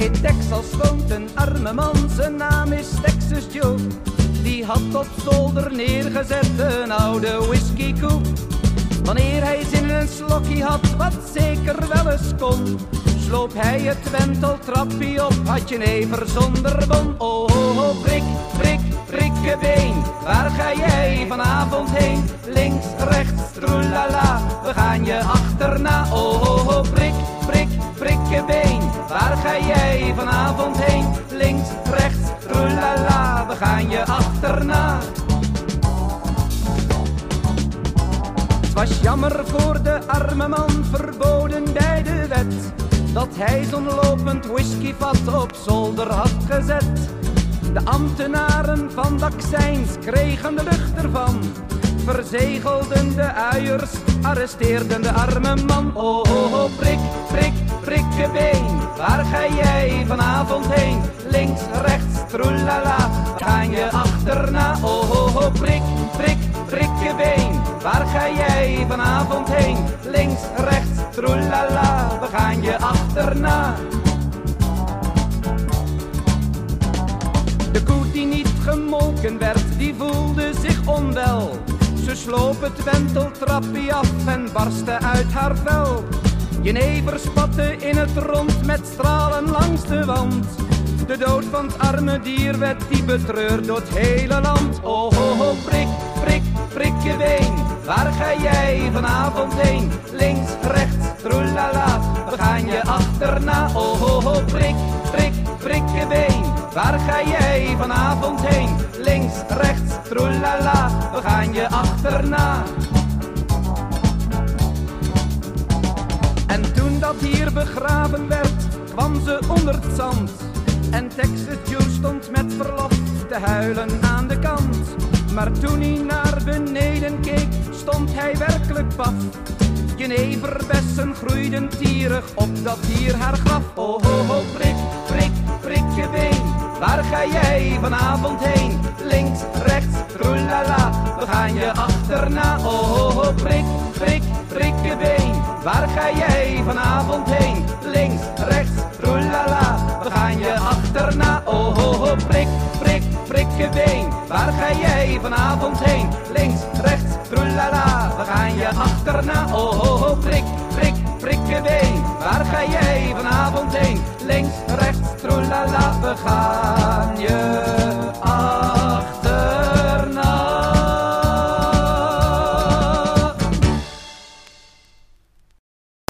In Texas woont een arme man, zijn naam is Texas Joe. Die had op zolder neergezet een oude whiskykoep. Wanneer hij zin in een slokje had, wat zeker wel eens kon, sloop hij het wenteltrappie op, had je never zonder bon. Oh, oh, oh, prik, prik, prikkebeen, waar ga jij vanavond heen? Links, rechts, troelala, we gaan je achterna. Oh, oh, oh, prik, prik, prikkebeen, waar ga jij achterna. Het was jammer voor de arme man, verboden bij de wet, dat hij zo'n lopend whiskyvat op zolder had gezet. De ambtenaren van de accijns kregen de lucht ervan, verzegelden de uiers, arresteerden de arme man. Oh, oh, oh, prik, prik, prikkebeen, waar ga jij vanavond heen? Links, rechts, troelala, vanavond heen? Links, rechts, troelala, we gaan je achterna. De koe die niet gemolken werd, die voelde zich onwel. Ze sloop het wenteltrappie af en barstte uit haar vel. Jenever spatte in het rond met stralen langs de wand. De dood van het arme dier werd die betreurd door het hele land. Oh, oh, oh, prik, prik, prikkebeen, waar ga jij vanavond heen? Links, rechts, troelala, we gaan je achterna. Oh, oh, oh, prik, prik, prikkebeen, waar ga jij vanavond heen? Links, rechts, troelala, we gaan je achterna. En toen dat hier begraven werd, kwam ze onder het zand. En Texas stond met verlof te huilen aan de kant. Maar toen hij naar beneden keek, stond hij werkelijk paf. Jeneverbessen groeiden tierig op dat dier haar graf. Oh, oh, oh, prik, prik, prikkebeen, waar ga jij vanavond heen? Links, rechts, troelala, we gaan je achterna. Oh, oh, oh, prik, prik, prikkebeen, waar ga jij vanavond heen? Links, rechts, waar ga jij vanavond heen? Links, rechts, troelala, we gaan je achterna. Oh, oh, oh, prik, prik, prikkebeen, waar ga jij vanavond heen? Links, rechts, troelala, we gaan